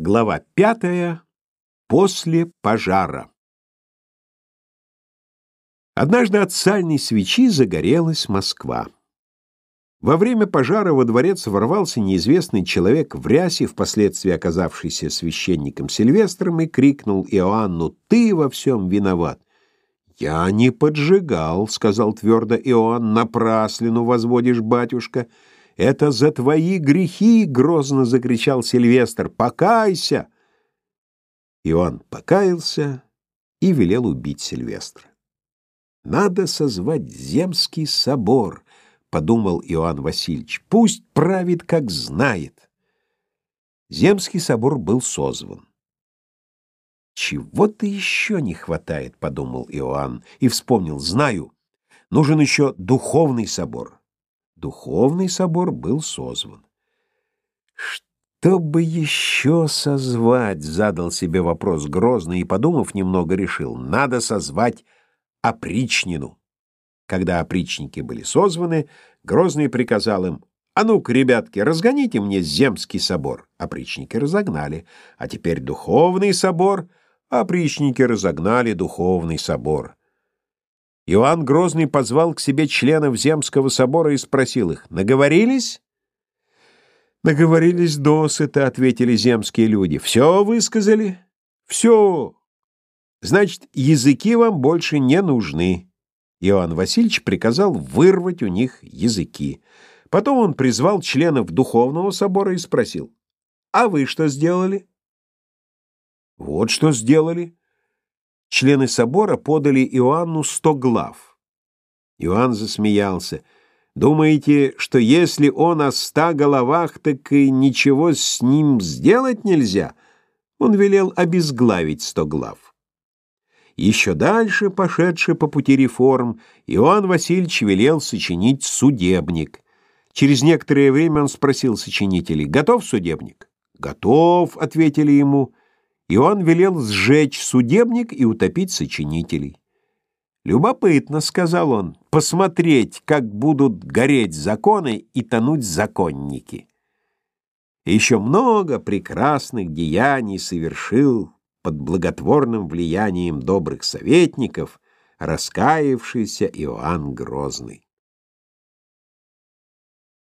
Глава пятая. После пожара. Однажды от сальной свечи загорелась Москва. Во время пожара во дворец ворвался неизвестный человек в рясе, впоследствии оказавшийся священником Сильвестром, и крикнул Иоанну «Ты во всем виноват!» «Я не поджигал», — сказал твердо Иоанн, — «напраслину возводишь, батюшка». «Это за твои грехи!» — грозно закричал Сильвестр. «Покайся!» Иоанн покаялся и велел убить Сильвестра. «Надо созвать земский собор», — подумал Иоанн Васильевич. «Пусть правит, как знает». Земский собор был созван. «Чего-то еще не хватает», — подумал Иоанн и вспомнил. «Знаю, нужен еще духовный собор». Духовный собор был созван. «Что бы еще созвать?» — задал себе вопрос Грозный и, подумав немного, решил. «Надо созвать опричнину». Когда опричники были созваны, Грозный приказал им «А ну-ка, ребятки, разгоните мне земский собор». Опричники разогнали. «А теперь духовный собор». Опричники разогнали духовный собор. Иоанн Грозный позвал к себе членов Земского собора и спросил их, «Наговорились?» «Наговорились досыта», — ответили земские люди. «Все высказали?» «Все. Значит, языки вам больше не нужны». Иоанн Васильевич приказал вырвать у них языки. Потом он призвал членов Духовного собора и спросил, «А вы что сделали?» «Вот что сделали», члены собора подали Иоанну сто глав. Иоанн засмеялся. «Думаете, что если он о ста головах, так и ничего с ним сделать нельзя?» Он велел обезглавить сто глав. Еще дальше, пошедший по пути реформ, Иоанн Васильевич велел сочинить судебник. Через некоторое время он спросил сочинителей, «Готов судебник?» «Готов», — ответили ему, — и он велел сжечь судебник и утопить сочинителей. «Любопытно», — сказал он, — «посмотреть, как будут гореть законы и тонуть законники». Еще много прекрасных деяний совершил под благотворным влиянием добрых советников раскаявшийся Иоанн Грозный.